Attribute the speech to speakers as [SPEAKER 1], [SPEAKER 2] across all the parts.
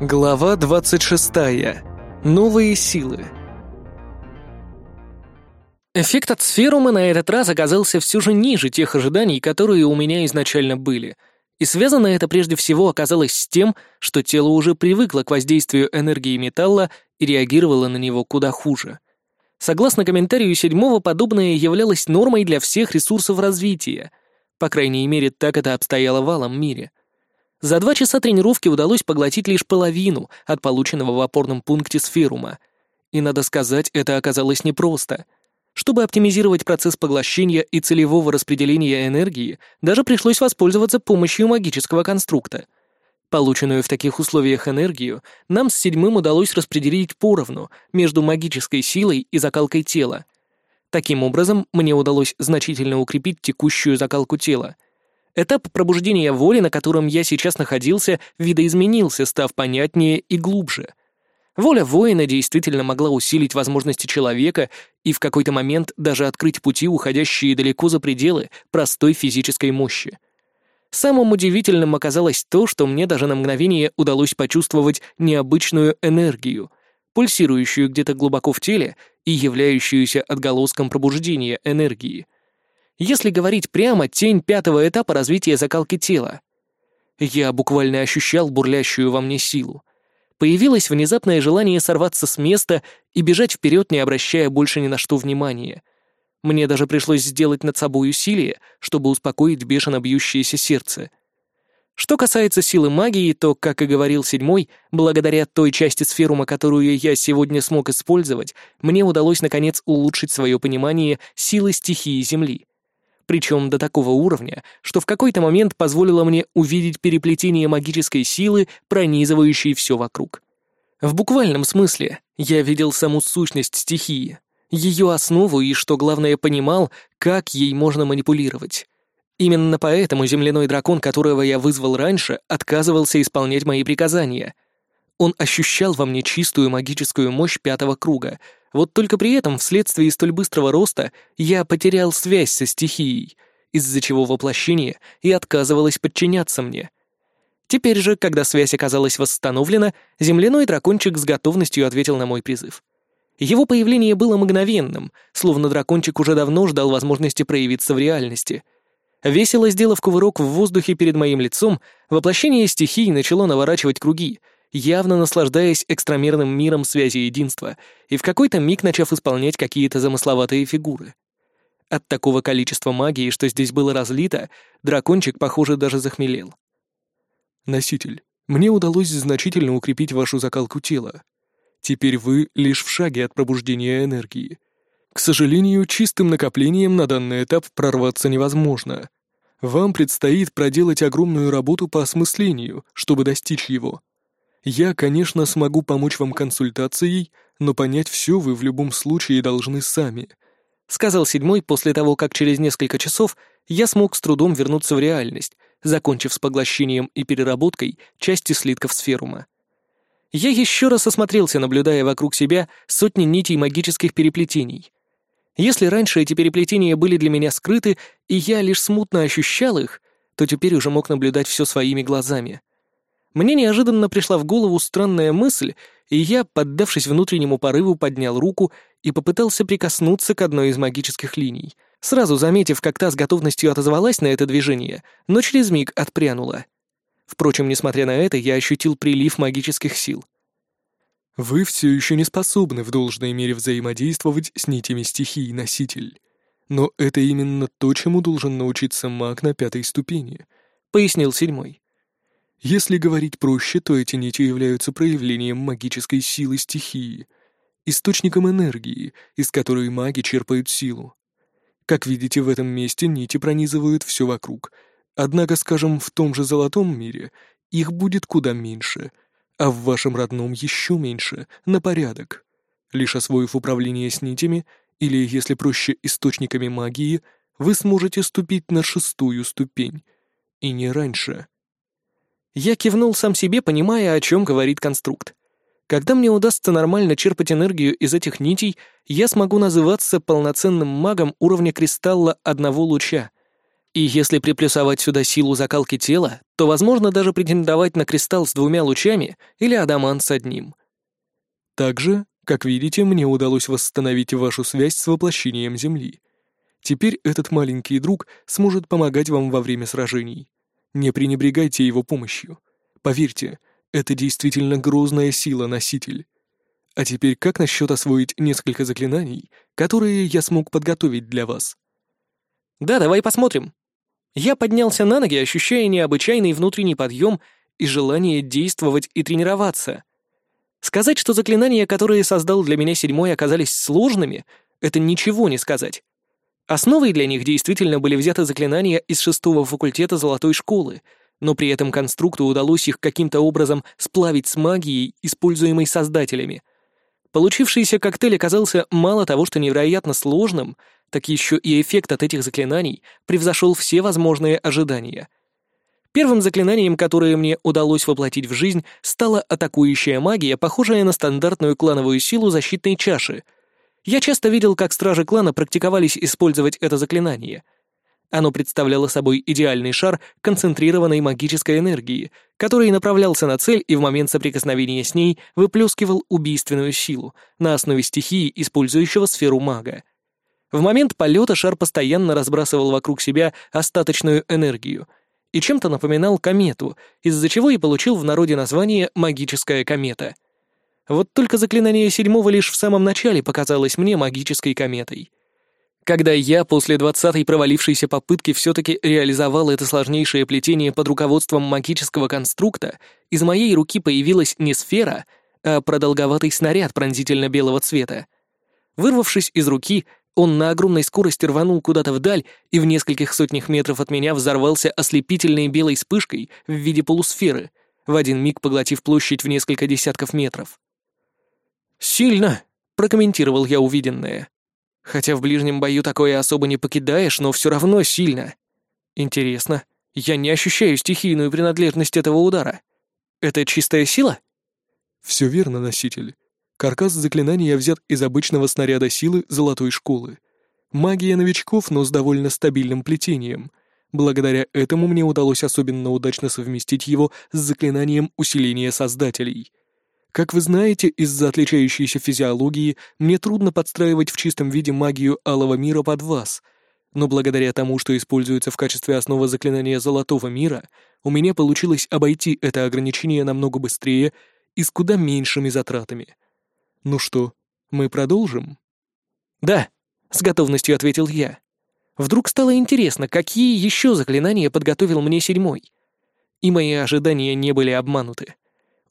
[SPEAKER 1] Глава 26. Новые силы. Эффект от сферума на этот раз оказался все же ниже тех ожиданий, которые у меня изначально были. И связано это прежде всего оказалось с тем, что тело уже привыкло к воздействию энергии металла и реагировало на него куда хуже. Согласно комментарию седьмого, подобное являлось нормой для всех ресурсов развития. По крайней мере, так это обстояло в алом мире — за два часа тренировки удалось поглотить лишь половину от полученного в опорном пункте сферума. И, надо сказать, это оказалось непросто. Чтобы оптимизировать процесс поглощения и целевого распределения энергии, даже пришлось воспользоваться помощью магического конструкта. Полученную в таких условиях энергию нам с седьмым удалось распределить поровну между магической силой и закалкой тела. Таким образом, мне удалось значительно укрепить текущую закалку тела — Этап пробуждения воли, на котором я сейчас находился, видоизменился, став понятнее и глубже. Воля воина действительно могла усилить возможности человека и в какой-то момент даже открыть пути, уходящие далеко за пределы простой физической мощи. Самым удивительным оказалось то, что мне даже на мгновение удалось почувствовать необычную энергию, пульсирующую где-то глубоко в теле и являющуюся отголоском пробуждения энергии — если говорить прямо, тень пятого этапа развития закалки тела. Я буквально ощущал бурлящую во мне силу. Появилось внезапное желание сорваться с места и бежать вперед, не обращая больше ни на что внимания. Мне даже пришлось сделать над собой усилие, чтобы успокоить бешено бьющееся сердце. Что касается силы магии, то, как и говорил седьмой, благодаря той части сферума, которую я сегодня смог использовать, мне удалось наконец улучшить свое понимание силы стихии Земли причем до такого уровня, что в какой-то момент позволило мне увидеть переплетение магической силы, пронизывающей все вокруг. В буквальном смысле я видел саму сущность стихии, ее основу и, что главное, понимал, как ей можно манипулировать. Именно поэтому земляной дракон, которого я вызвал раньше, отказывался исполнять мои приказания. Он ощущал во мне чистую магическую мощь пятого круга — вот только при этом, вследствие столь быстрого роста, я потерял связь со стихией, из-за чего воплощение и отказывалось подчиняться мне. Теперь же, когда связь оказалась восстановлена, земляной дракончик с готовностью ответил на мой призыв. Его появление было мгновенным, словно дракончик уже давно ждал возможности проявиться в реальности. Весело сделав кувырок в воздухе перед моим лицом, воплощение стихий начало наворачивать круги — явно наслаждаясь экстрамерным миром связи единства и в какой-то миг начав исполнять какие-то замысловатые фигуры. От такого количества магии, что здесь было разлито, дракончик, похоже, даже захмелел. «Носитель, мне удалось значительно укрепить вашу закалку тела. Теперь вы лишь в шаге от пробуждения энергии. К сожалению, чистым накоплением на данный этап прорваться невозможно. Вам предстоит проделать огромную работу по осмыслению, чтобы достичь его. Я, конечно, смогу помочь вам консультацией, но понять все вы в любом случае должны сами», — сказал седьмой после того, как через несколько часов я смог с трудом вернуться в реальность, закончив с поглощением и переработкой части слитков сферума. Я еще раз осмотрелся, наблюдая вокруг себя сотни нитей магических переплетений. Если раньше эти переплетения были для меня скрыты, и я лишь смутно ощущал их, то теперь уже мог наблюдать все своими глазами — мне неожиданно пришла в голову странная мысль, и я, поддавшись внутреннему порыву, поднял руку и попытался прикоснуться к одной из магических линий, сразу заметив, как та с готовностью отозвалась на это движение, но через миг отпрянула. Впрочем, несмотря на это, я ощутил прилив магических сил. «Вы все еще не способны в должной мере взаимодействовать с нитями стихии, носитель. Но это именно то, чему должен научиться маг на пятой ступени», — пояснил седьмой. Если говорить проще, то эти нити являются проявлением магической силы стихии, источником энергии, из которой маги черпают силу. Как видите, в этом месте нити пронизывают все вокруг, однако, скажем, в том же золотом мире их будет куда меньше, а в вашем родном еще меньше, на порядок. Лишь освоив управление с нитями, или, если проще, источниками магии, вы сможете ступить на шестую ступень, и не раньше. Я кивнул сам себе, понимая, о чем говорит конструкт. Когда мне удастся нормально черпать энергию из этих нитей, я смогу называться полноценным магом уровня кристалла одного луча. И если приплюсовать сюда силу закалки тела, то возможно даже претендовать на кристалл с двумя лучами или адамант с одним.
[SPEAKER 2] Также, как видите, мне удалось восстановить вашу связь с воплощением Земли. Теперь этот маленький друг сможет помогать вам во время сражений. Не пренебрегайте его помощью. Поверьте, это действительно грозная сила-носитель. А теперь как насчет освоить несколько заклинаний, которые я смог подготовить для вас?
[SPEAKER 1] Да, давай посмотрим. Я поднялся на ноги, ощущая необычайный внутренний подъем и желание действовать и тренироваться. Сказать, что заклинания, которые создал для меня седьмой, оказались сложными, это ничего не сказать. Основой для них действительно были взяты заклинания из шестого факультета Золотой школы, но при этом конструкту удалось их каким-то образом сплавить с магией, используемой создателями. Получившийся коктейль оказался мало того, что невероятно сложным, так еще и эффект от этих заклинаний превзошел все возможные ожидания. Первым заклинанием, которое мне удалось воплотить в жизнь, стала атакующая магия, похожая на стандартную клановую силу защитной чаши — я часто видел, как стражи клана практиковались использовать это заклинание. Оно представляло собой идеальный шар концентрированной магической энергии, который направлялся на цель и в момент соприкосновения с ней выплескивал убийственную силу на основе стихии, использующего сферу мага. В момент полета шар постоянно разбрасывал вокруг себя остаточную энергию и чем-то напоминал комету, из-за чего и получил в народе название «магическая комета». Вот только заклинание седьмого лишь в самом начале показалось мне магической кометой. Когда я после двадцатой провалившейся попытки все-таки реализовал это сложнейшее плетение под руководством магического конструкта, из моей руки появилась не сфера, а продолговатый снаряд пронзительно-белого цвета. Вырвавшись из руки, он на огромной скорости рванул куда-то вдаль и в нескольких сотнях метров от меня взорвался ослепительной белой вспышкой в виде полусферы, в один миг поглотив площадь в несколько десятков метров. «Сильно!» — прокомментировал я увиденное. «Хотя в ближнем бою такое особо не покидаешь, но все равно сильно. Интересно, я не ощущаю стихийную принадлежность этого удара. Это чистая сила?»
[SPEAKER 2] «Все верно, носитель. Каркас заклинания взят из обычного снаряда силы золотой школы. Магия новичков, но с довольно стабильным плетением. Благодаря этому мне удалось особенно удачно совместить его с заклинанием усиления создателей». Как вы знаете, из-за отличающейся физиологии мне трудно подстраивать в чистом виде магию алого мира под вас, но благодаря тому, что используется в качестве основы заклинания золотого мира, у меня получилось обойти это ограничение намного быстрее и с куда меньшими затратами. Ну что, мы продолжим?
[SPEAKER 1] Да, с готовностью ответил я. Вдруг стало интересно, какие еще заклинания подготовил мне седьмой. И мои ожидания не были обмануты.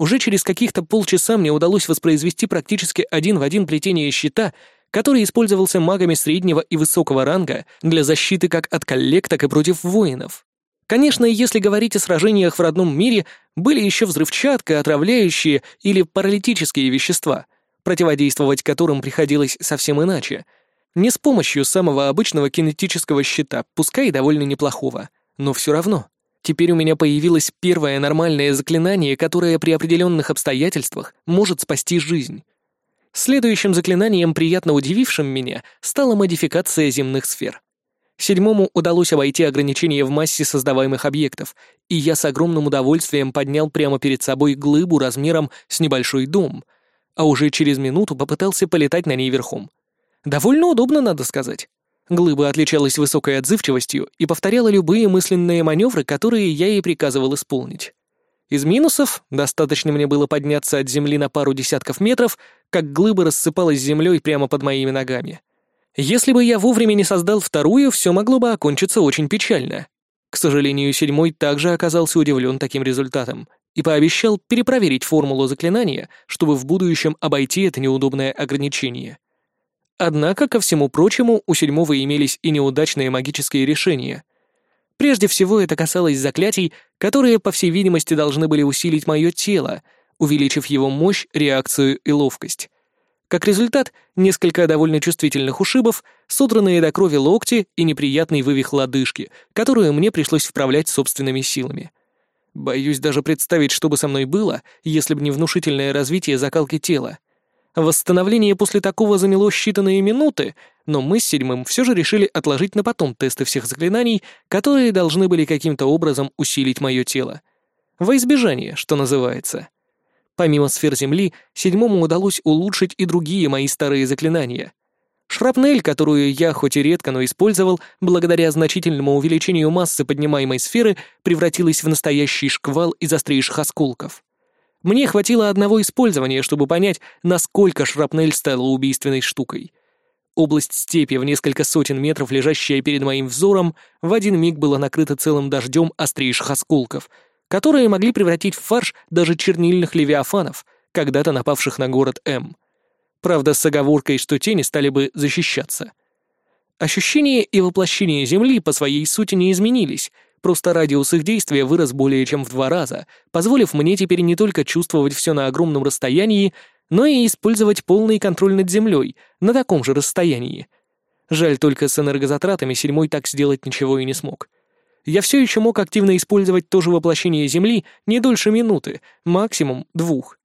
[SPEAKER 1] Уже через каких-то полчаса мне удалось воспроизвести практически один в один плетение щита, который использовался магами среднего и высокого ранга для защиты как от коллег, так и против воинов. Конечно, если говорить о сражениях в родном мире, были еще взрывчатка, отравляющие или паралитические вещества, противодействовать которым приходилось совсем иначе. Не с помощью самого обычного кинетического щита, пускай и довольно неплохого, но все равно. Теперь у меня появилось первое нормальное заклинание, которое при определенных обстоятельствах может спасти жизнь. Следующим заклинанием, приятно удивившим меня, стала модификация земных сфер. Седьмому удалось обойти ограничения в массе создаваемых объектов, и я с огромным удовольствием поднял прямо перед собой глыбу размером с небольшой дом, а уже через минуту попытался полетать на ней верхом. Довольно удобно, надо сказать. Глыба отличалась высокой отзывчивостью и повторяла любые мысленные маневры, которые я ей приказывал исполнить. Из минусов достаточно мне было подняться от земли на пару десятков метров, как глыба рассыпалась землей прямо под моими ногами. Если бы я вовремя не создал вторую, все могло бы окончиться очень печально. К сожалению, седьмой также оказался удивлен таким результатом и пообещал перепроверить формулу заклинания, чтобы в будущем обойти это неудобное ограничение. Однако, ко всему прочему, у седьмого имелись и неудачные магические решения. Прежде всего, это касалось заклятий, которые, по всей видимости, должны были усилить мое тело, увеличив его мощь, реакцию и ловкость. Как результат, несколько довольно чувствительных ушибов, содранные до крови локти и неприятный вывих лодыжки, которую мне пришлось вправлять собственными силами. Боюсь даже представить, что бы со мной было, если бы не внушительное развитие закалки тела. Восстановление после такого заняло считанные минуты, но мы с седьмым все же решили отложить на потом тесты всех заклинаний, которые должны были каким-то образом усилить мое тело. Во избежание, что называется. Помимо сфер Земли, седьмому удалось улучшить и другие мои старые заклинания. Шрапнель, которую я хоть и редко, но использовал, благодаря значительному увеличению массы поднимаемой сферы, превратилась в настоящий шквал из острейших осколков. Мне хватило одного использования, чтобы понять, насколько шрапнель стала убийственной штукой. Область степи в несколько сотен метров, лежащая перед моим взором, в один миг была накрыта целым дождем острейших осколков, которые могли превратить в фарш даже чернильных левиафанов, когда-то напавших на город М. Правда, с оговоркой, что тени стали бы защищаться. Ощущение и воплощение Земли по своей сути не изменились, Просто радиус их действия вырос более чем в два раза, позволив мне теперь не только чувствовать все на огромном расстоянии, но и использовать полный контроль над землей на таком же расстоянии. Жаль, только с энергозатратами седьмой так сделать ничего и не смог. Я все еще мог активно использовать то же воплощение Земли не дольше минуты, максимум двух.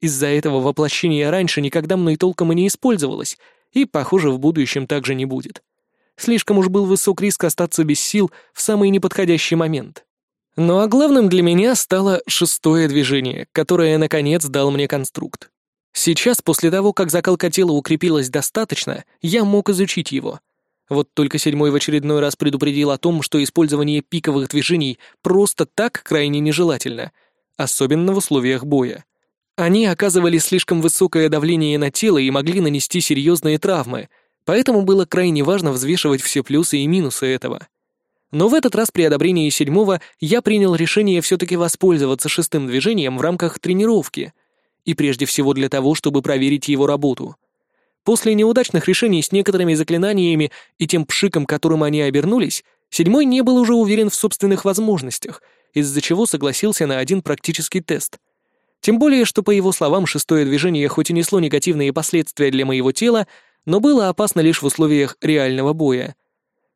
[SPEAKER 1] Из-за этого воплощение раньше никогда мной толком и не использовалось, и, похоже, в будущем также не будет. Слишком уж был высок риск остаться без сил в самый неподходящий момент. Ну а главным для меня стало шестое движение, которое, наконец, дал мне конструкт. Сейчас, после того, как закалка тела укрепилась достаточно, я мог изучить его. Вот только седьмой в очередной раз предупредил о том, что использование пиковых движений просто так крайне нежелательно, особенно в условиях боя. Они оказывали слишком высокое давление на тело и могли нанести серьезные травмы, Поэтому было крайне важно взвешивать все плюсы и минусы этого. Но в этот раз при одобрении седьмого я принял решение все-таки воспользоваться шестым движением в рамках тренировки, и прежде всего для того, чтобы проверить его работу. После неудачных решений с некоторыми заклинаниями и тем пшиком, которым они обернулись, седьмой не был уже уверен в собственных возможностях, из-за чего согласился на один практический тест. Тем более, что, по его словам, шестое движение хоть и несло негативные последствия для моего тела, но было опасно лишь в условиях реального боя.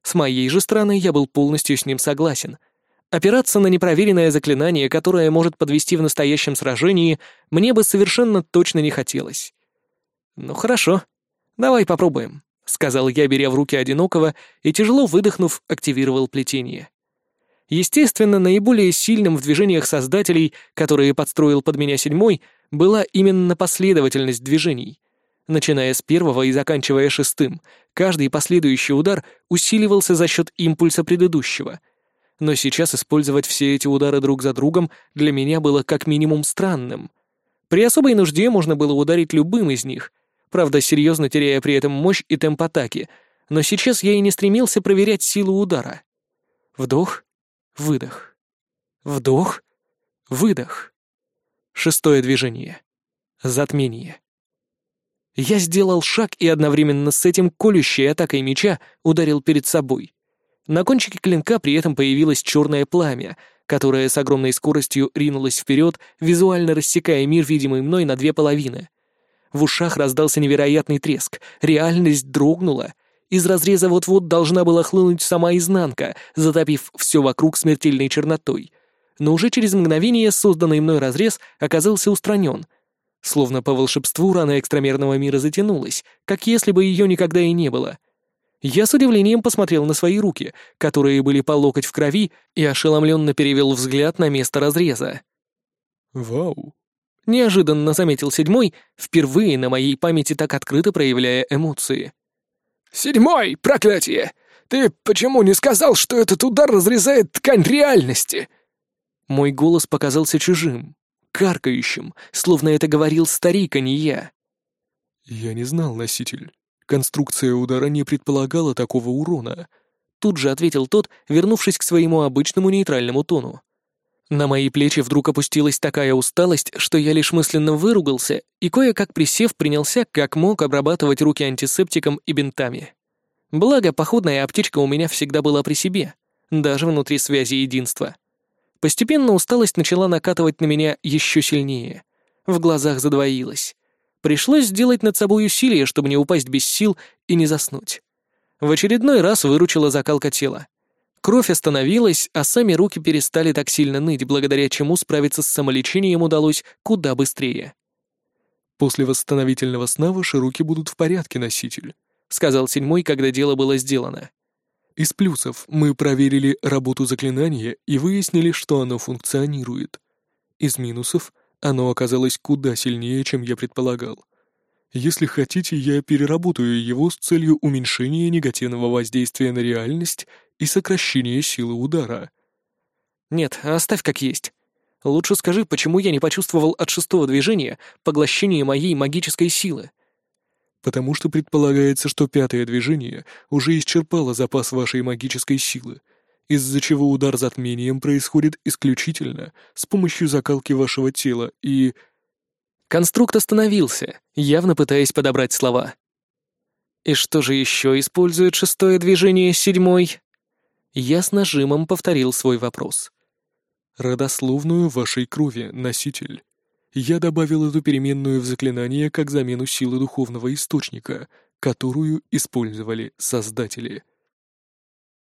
[SPEAKER 1] С моей же стороны я был полностью с ним согласен. Опираться на непроверенное заклинание, которое может подвести в настоящем сражении, мне бы совершенно точно не хотелось. «Ну хорошо, давай попробуем», — сказал я, беря в руки одинокого, и, тяжело выдохнув, активировал плетение. Естественно, наиболее сильным в движениях создателей, которые подстроил под меня седьмой, была именно последовательность движений — Начиная с первого и заканчивая шестым, каждый последующий удар усиливался за счет импульса предыдущего. Но сейчас использовать все эти удары друг за другом для меня было как минимум странным. При особой нужде можно было ударить любым из них, правда, серьезно теряя при этом мощь и темп атаки, но сейчас я и не стремился проверять силу удара. Вдох, выдох. Вдох, выдох. Шестое движение. Затмение. Я сделал шаг и одновременно с этим колющей атакой меча ударил перед собой. На кончике клинка при этом появилось черное пламя, которое с огромной скоростью ринулось вперед, визуально рассекая мир, видимый мной, на две половины. В ушах раздался невероятный треск, реальность дрогнула. Из разреза вот-вот должна была хлынуть сама изнанка, затопив все вокруг смертельной чернотой. Но уже через мгновение созданный мной разрез оказался устранен — Словно по волшебству рана экстрамерного мира затянулась, как если бы ее никогда и не было. Я с удивлением посмотрел на свои руки, которые были по локоть в крови, и ошеломленно перевел взгляд на место разреза.
[SPEAKER 2] «Вау!»
[SPEAKER 1] — неожиданно заметил седьмой, впервые на моей памяти так открыто проявляя эмоции.
[SPEAKER 3] «Седьмой, проклятие! Ты почему не сказал, что этот удар разрезает ткань реальности?»
[SPEAKER 1] Мой голос показался чужим каркающим, словно это говорил старик, а не я.
[SPEAKER 2] «Я не знал, носитель. Конструкция удара не предполагала такого урона», тут же ответил тот, вернувшись к своему обычному нейтральному тону. На мои плечи вдруг опустилась такая усталость, что я лишь мысленно выругался и кое-как присев принялся как мог обрабатывать руки антисептиком и бинтами. Благо, походная аптечка у меня всегда была при себе, даже внутри связи единства. Постепенно усталость начала накатывать на меня еще сильнее. В глазах задвоилось. Пришлось сделать над собой усилие, чтобы не упасть без сил и не заснуть. В очередной раз выручила закалка тела. Кровь остановилась, а сами руки перестали так сильно ныть, благодаря чему справиться с самолечением удалось куда быстрее. После восстановительного сна ваши руки будут в порядке, носитель», — сказал седьмой, когда дело было сделано. Из плюсов мы проверили работу заклинания и выяснили, что оно функционирует. Из минусов оно оказалось куда сильнее, чем я предполагал. Если хотите, я переработаю его с целью уменьшения негативного воздействия на реальность и сокращения силы удара.
[SPEAKER 1] Нет, оставь как есть. Лучше скажи, почему я не почувствовал от шестого движения поглощение моей магической силы?
[SPEAKER 2] Потому что предполагается, что пятое движение уже исчерпало запас вашей магической силы, из-за чего удар затмением происходит исключительно с помощью закалки вашего тела и...
[SPEAKER 1] Конструкт остановился, явно пытаясь подобрать слова. И что же еще использует шестое движение седьмой? Я с нажимом повторил свой вопрос
[SPEAKER 2] родословную вашей крови, носитель. Я добавил эту переменную в заклинание как замену силы духовного источника, которую использовали создатели.